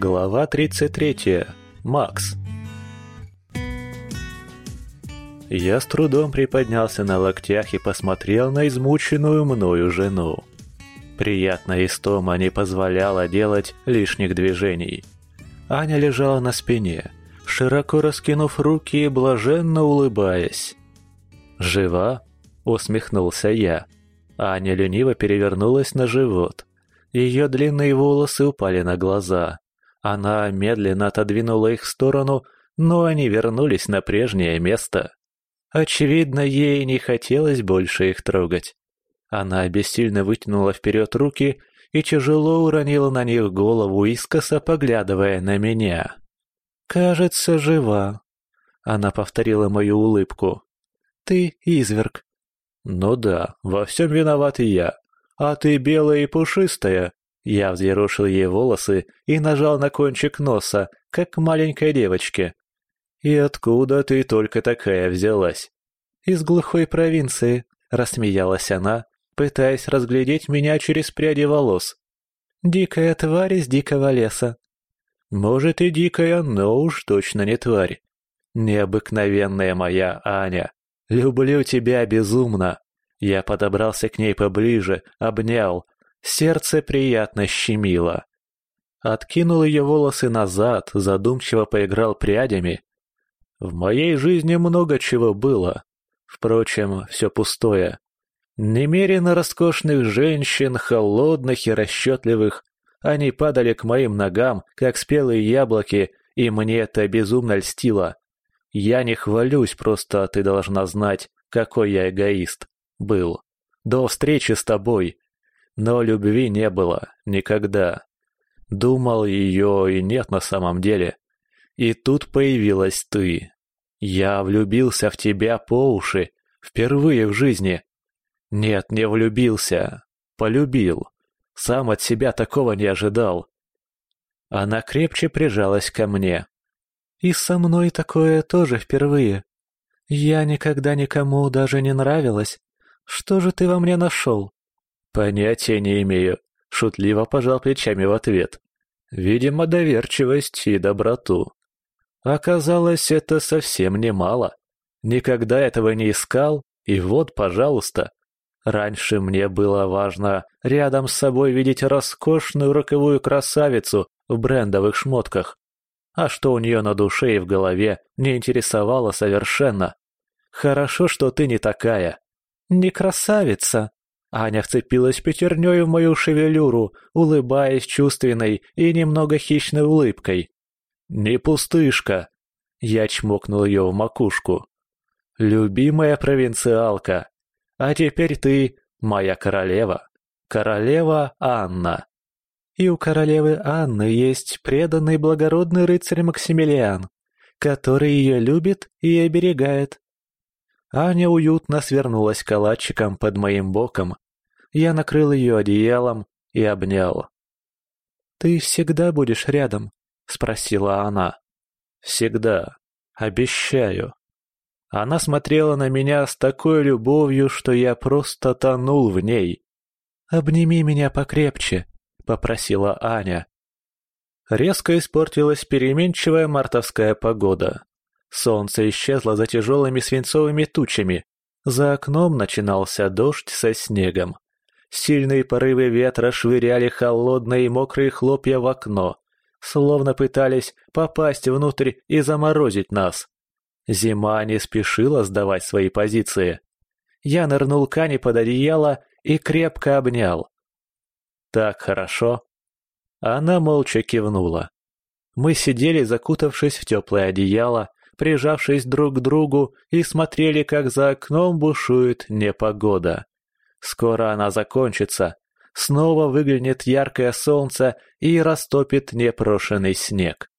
Глава 33. Макс. Я с трудом приподнялся на локтях и посмотрел на измученную мною жену. Приятная истома не позволяла делать лишних движений. Аня лежала на спине, широко раскинув руки и блаженно улыбаясь. «Жива?» — усмехнулся я. Аня лениво перевернулась на живот. Ее длинные волосы упали на глаза. Она медленно отодвинула их в сторону, но они вернулись на прежнее место. Очевидно, ей не хотелось больше их трогать. Она бессильно вытянула вперед руки и тяжело уронила на них голову, искоса поглядывая на меня. «Кажется, жива», — она повторила мою улыбку. «Ты изверг». «Ну да, во всем виноват и я. А ты белая и пушистая». Я взъерошил ей волосы и нажал на кончик носа, как маленькой девочке. «И откуда ты только такая взялась?» «Из глухой провинции», — рассмеялась она, пытаясь разглядеть меня через пряди волос. «Дикая тварь из дикого леса». «Может, и дикая, но уж точно не тварь. Необыкновенная моя Аня. Люблю тебя безумно». Я подобрался к ней поближе, обнял. Сердце приятно щемило. Откинул ее волосы назад, задумчиво поиграл прядями. В моей жизни много чего было. Впрочем, все пустое. Немерено роскошных женщин, холодных и расчетливых. Они падали к моим ногам, как спелые яблоки, и мне это безумно льстило. Я не хвалюсь, просто ты должна знать, какой я эгоист. Был. До встречи с тобой. Но любви не было. Никогда. Думал, ее и нет на самом деле. И тут появилась ты. Я влюбился в тебя по уши. Впервые в жизни. Нет, не влюбился. Полюбил. Сам от себя такого не ожидал. Она крепче прижалась ко мне. И со мной такое тоже впервые. Я никогда никому даже не нравилась. Что же ты во мне нашел? Понятия не имею. Шутливо пожал плечами в ответ. Видимо, доверчивость и доброту. Оказалось, это совсем немало. Никогда этого не искал, и вот, пожалуйста. Раньше мне было важно рядом с собой видеть роскошную роковую красавицу в брендовых шмотках. А что у нее на душе и в голове, не интересовало совершенно. Хорошо, что ты не такая. Не красавица. Аня вцепилась пятерней в мою шевелюру, улыбаясь чувственной и немного хищной улыбкой. «Не пустышка!» Я чмокнул ее в макушку. «Любимая провинциалка! А теперь ты моя королева, королева Анна!» И у королевы Анны есть преданный благородный рыцарь Максимилиан, который ее любит и оберегает. Аня уютно свернулась калачиком под моим боком. Я накрыл ее одеялом и обнял. «Ты всегда будешь рядом?» — спросила она. «Всегда. Обещаю». Она смотрела на меня с такой любовью, что я просто тонул в ней. «Обними меня покрепче», — попросила Аня. Резко испортилась переменчивая мартовская погода. Солнце исчезло за тяжелыми свинцовыми тучами. За окном начинался дождь со снегом. Сильные порывы ветра швыряли холодные и мокрые хлопья в окно словно пытались попасть внутрь и заморозить нас. Зима не спешила сдавать свои позиции. Я нырнул к Ане под одеяло и крепко обнял. «Так хорошо?» Она молча кивнула. Мы сидели, закутавшись в теплое одеяло, прижавшись друг к другу и смотрели, как за окном бушует непогода. Скоро она закончится, снова выглянет яркое солнце и растопит непрошенный снег.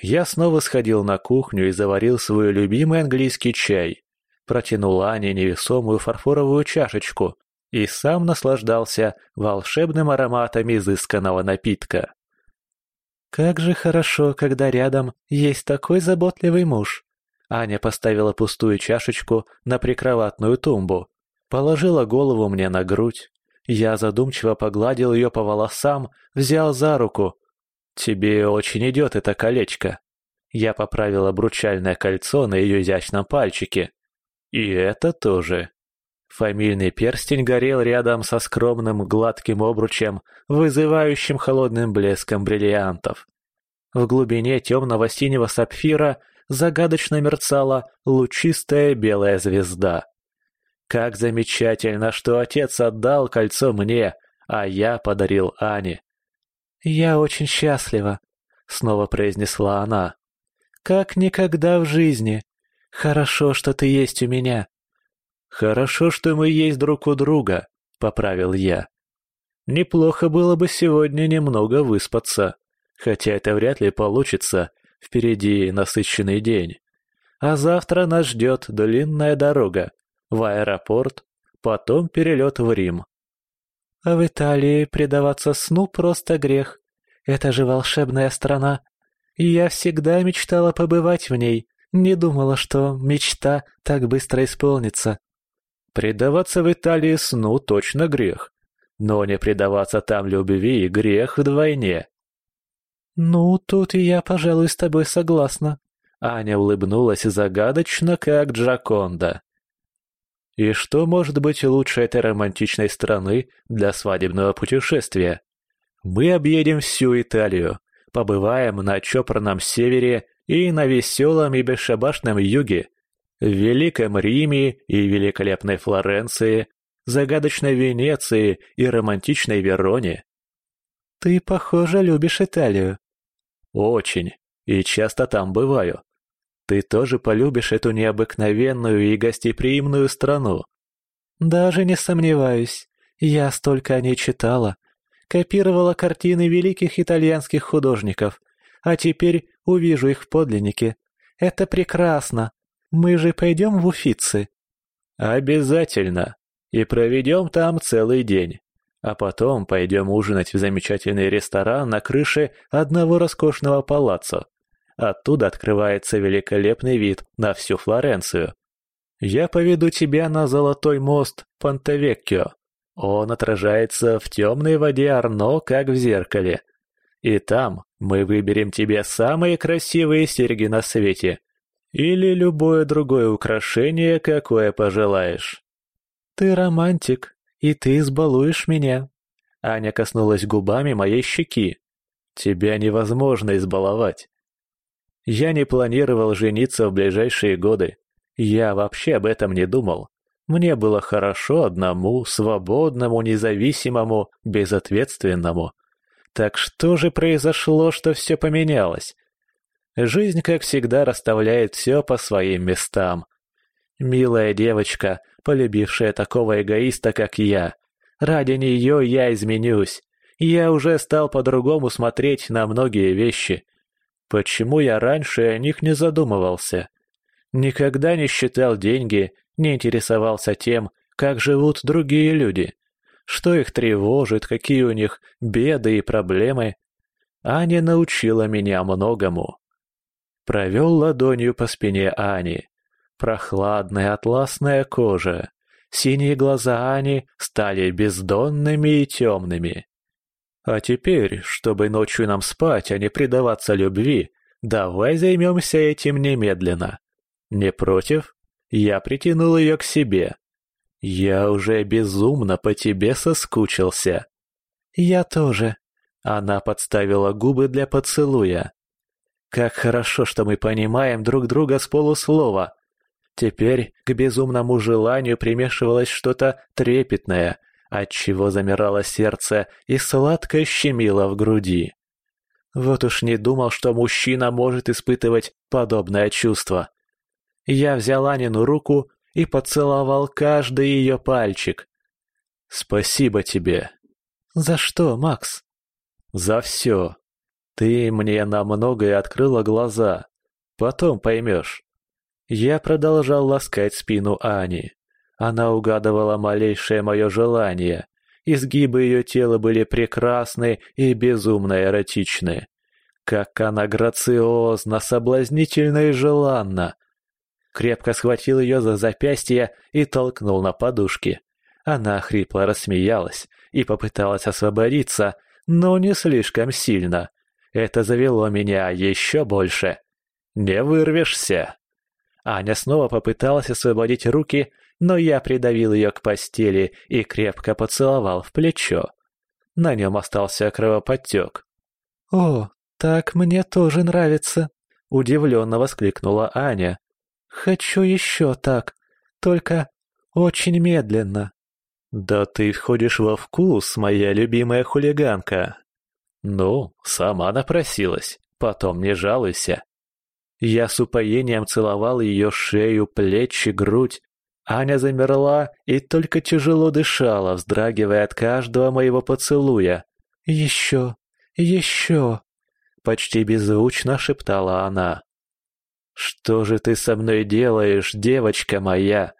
Я снова сходил на кухню и заварил свой любимый английский чай. Протянул Ане невесомую фарфоровую чашечку и сам наслаждался волшебным ароматом изысканного напитка. «Как же хорошо, когда рядом есть такой заботливый муж!» Аня поставила пустую чашечку на прикроватную тумбу, положила голову мне на грудь, я задумчиво погладил ее по волосам, взял за руку. «Тебе очень идет это колечко». Я поправил обручальное кольцо на ее изящном пальчике. И это тоже. Фамильный перстень горел рядом со скромным гладким обручем, вызывающим холодным блеском бриллиантов. В глубине темного синего сапфира загадочно мерцала лучистая белая звезда. Как замечательно, что отец отдал кольцо мне, а я подарил Ане. «Я очень счастлива», — снова произнесла она. «Как никогда в жизни. Хорошо, что ты есть у меня». «Хорошо, что мы есть друг у друга», — поправил я. «Неплохо было бы сегодня немного выспаться, хотя это вряд ли получится, впереди насыщенный день. А завтра нас ждет длинная дорога, в аэропорт, потом перелет в Рим. А в Италии предаваться сну просто грех. Это же волшебная страна. Я всегда мечтала побывать в ней, не думала, что мечта так быстро исполнится. Предаваться в Италии сну точно грех. Но не предаваться там любви грех вдвойне. «Ну, тут и я, пожалуй, с тобой согласна». Аня улыбнулась загадочно, как Джаконда. И что может быть лучше этой романтичной страны для свадебного путешествия? Мы объедем всю Италию, побываем на чопорном севере и на веселом и бесшабашном юге, в Великом Риме и великолепной Флоренции, загадочной Венеции и романтичной Вероне. Ты, похоже, любишь Италию. Очень, и часто там бываю. Ты тоже полюбишь эту необыкновенную и гостеприимную страну. Даже не сомневаюсь. Я столько о ней читала. Копировала картины великих итальянских художников. А теперь увижу их в подлиннике. Это прекрасно. Мы же пойдем в Уфицы. Обязательно. И проведем там целый день. А потом пойдем ужинать в замечательный ресторан на крыше одного роскошного палаццо. Оттуда открывается великолепный вид на всю Флоренцию. Я поведу тебя на золотой мост Пантовеккио. Он отражается в темной воде Арно, как в зеркале. И там мы выберем тебе самые красивые серьги на свете. Или любое другое украшение, какое пожелаешь. Ты романтик, и ты избалуешь меня. Аня коснулась губами моей щеки. Тебя невозможно избаловать. Я не планировал жениться в ближайшие годы. Я вообще об этом не думал. Мне было хорошо одному, свободному, независимому, безответственному. Так что же произошло, что все поменялось? Жизнь, как всегда, расставляет все по своим местам. Милая девочка, полюбившая такого эгоиста, как я. Ради нее я изменюсь. Я уже стал по-другому смотреть на многие вещи. Почему я раньше о них не задумывался? Никогда не считал деньги, не интересовался тем, как живут другие люди. Что их тревожит, какие у них беды и проблемы. Аня научила меня многому. Провел ладонью по спине Ани. Прохладная атласная кожа. Синие глаза Ани стали бездонными и темными. А теперь, чтобы ночью нам спать, а не предаваться любви, давай займемся этим немедленно. Не против? Я притянул ее к себе. Я уже безумно по тебе соскучился. Я тоже. Она подставила губы для поцелуя. Как хорошо, что мы понимаем друг друга с полуслова. Теперь к безумному желанию примешивалось что-то трепетное, отчего замирало сердце и сладко щемило в груди. Вот уж не думал, что мужчина может испытывать подобное чувство. Я взял Анину руку и поцеловал каждый ее пальчик. «Спасибо тебе». «За что, Макс?» «За все. Ты мне на многое открыла глаза. Потом поймешь». Я продолжал ласкать спину Ани. Она угадывала малейшее мое желание. Изгибы ее тела были прекрасны и безумно эротичны. Как она грациозна, соблазнительна и желанна. Крепко схватил ее за запястье и толкнул на подушки. Она хрипло рассмеялась и попыталась освободиться, но не слишком сильно. Это завело меня еще больше. Не вырвешься. Аня снова попыталась освободить руки, но я придавил ее к постели и крепко поцеловал в плечо. На нем остался кровоподтек. «О, так мне тоже нравится», — удивленно воскликнула Аня. «Хочу еще так, только очень медленно». «Да ты входишь во вкус, моя любимая хулиганка». «Ну, сама напросилась, потом не жалуйся». Я с упоением целовал ее шею, плечи, грудь. Аня замерла и только тяжело дышала, вздрагивая от каждого моего поцелуя. «Еще, еще!» — почти беззвучно шептала она. «Что же ты со мной делаешь, девочка моя?»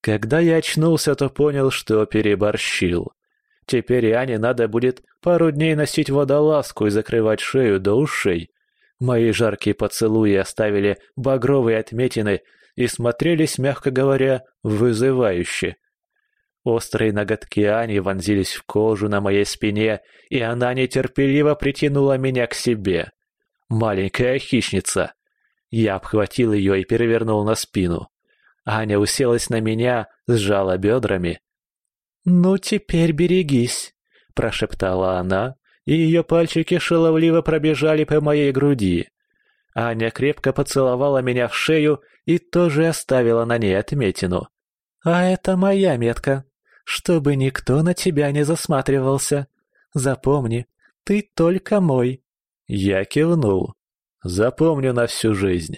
Когда я очнулся, то понял, что переборщил. Теперь Ане надо будет пару дней носить водолазку и закрывать шею до ушей. Мои жаркие поцелуи оставили багровые отметины и смотрелись, мягко говоря, вызывающе. Острые ноготки Ани вонзились в кожу на моей спине, и она нетерпеливо притянула меня к себе. Маленькая хищница. Я обхватил ее и перевернул на спину. Аня уселась на меня, сжала бедрами. «Ну, теперь берегись», — прошептала она, и ее пальчики шаловливо пробежали по моей груди. Аня крепко поцеловала меня в шею и тоже оставила на ней отметину. «А это моя метка, чтобы никто на тебя не засматривался. Запомни, ты только мой». Я кивнул. «Запомню на всю жизнь».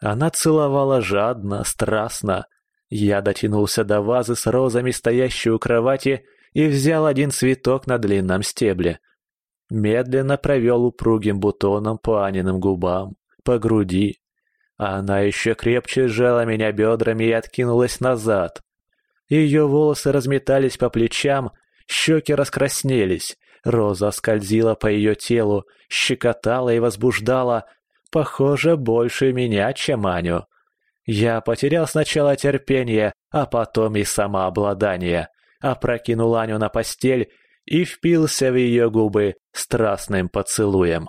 Она целовала жадно, страстно. Я дотянулся до вазы с розами, стоящей у кровати, и взял один цветок на длинном стебле. Медленно провел упругим бутоном по Аниным губам, по груди. Она еще крепче сжала меня бедрами и откинулась назад. Ее волосы разметались по плечам, щеки раскраснелись, роза скользила по ее телу, щекотала и возбуждала, похоже, больше меня, чем Аню. Я потерял сначала терпение, а потом и самообладание опрокинул Аню на постель и впился в ее губы страстным поцелуем.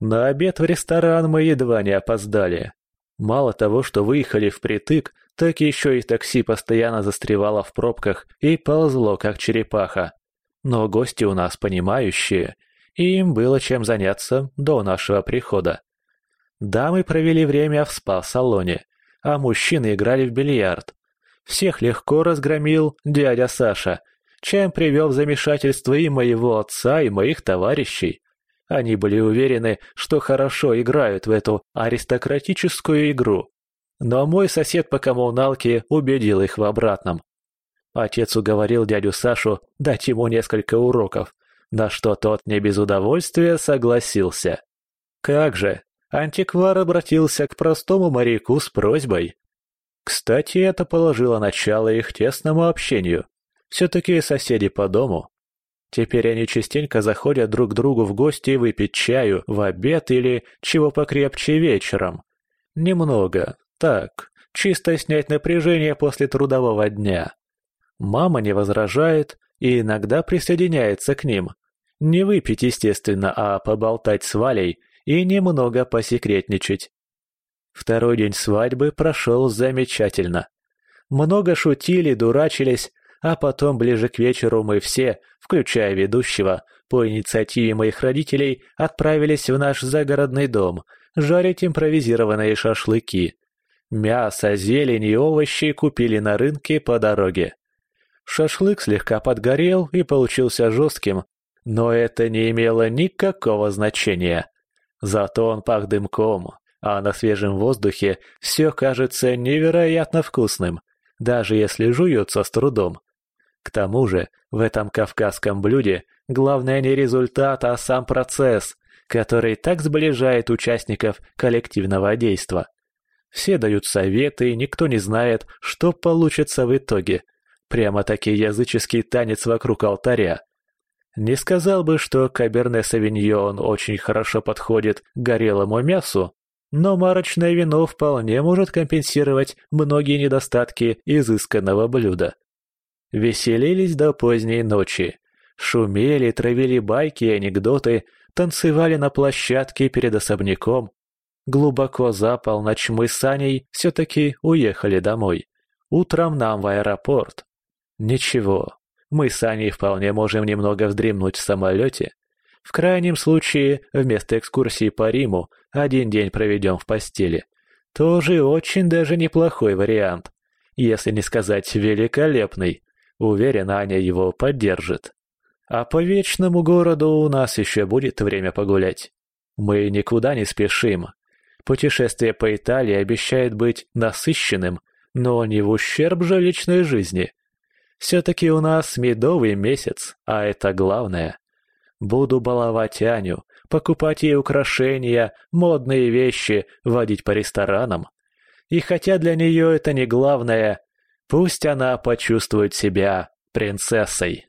На обед в ресторан мы едва не опоздали. Мало того, что выехали впритык, так еще и такси постоянно застревало в пробках и ползло, как черепаха. Но гости у нас понимающие, и им было чем заняться до нашего прихода. Дамы провели время в спа-салоне, а мужчины играли в бильярд. Всех легко разгромил дядя Саша, чем привел в замешательство и моего отца, и моих товарищей. Они были уверены, что хорошо играют в эту аристократическую игру. Но мой сосед по коммуналке убедил их в обратном. Отец уговорил дядю Сашу дать ему несколько уроков, на что тот не без удовольствия согласился. Как же, антиквар обратился к простому моряку с просьбой. Кстати, это положило начало их тесному общению. Все-таки соседи по дому. Теперь они частенько заходят друг к другу в гости выпить чаю в обед или чего покрепче вечером. Немного, так, чисто снять напряжение после трудового дня. Мама не возражает и иногда присоединяется к ним. Не выпить, естественно, а поболтать с Валей и немного посекретничать. Второй день свадьбы прошел замечательно. Много шутили, дурачились, а потом ближе к вечеру мы все, включая ведущего, по инициативе моих родителей, отправились в наш загородный дом жарить импровизированные шашлыки. Мясо, зелень и овощи купили на рынке по дороге. Шашлык слегка подгорел и получился жестким, но это не имело никакого значения. Зато он пах дымком, а на свежем воздухе все кажется невероятно вкусным, даже если жуется с трудом. К тому же, в этом кавказском блюде главное не результат, а сам процесс, который так сближает участников коллективного действа. Все дают советы, и никто не знает, что получится в итоге. Прямо-таки языческий танец вокруг алтаря. Не сказал бы, что каберне-савиньон очень хорошо подходит к горелому мясу, но марочное вино вполне может компенсировать многие недостатки изысканного блюда. Веселились до поздней ночи. Шумели, травили байки и анекдоты, танцевали на площадке перед особняком. Глубоко за полночь мы с Аней все-таки уехали домой. Утром нам в аэропорт. Ничего, мы с Аней вполне можем немного вздремнуть в самолете. В крайнем случае, вместо экскурсии по Риму один день проведем в постели. Тоже очень даже неплохой вариант. Если не сказать великолепный. Уверен, Аня его поддержит. А по вечному городу у нас еще будет время погулять. Мы никуда не спешим. Путешествие по Италии обещает быть насыщенным, но не в ущерб же личной жизни. Все-таки у нас медовый месяц, а это главное. Буду баловать Аню, покупать ей украшения, модные вещи, водить по ресторанам. И хотя для нее это не главное, пусть она почувствует себя принцессой.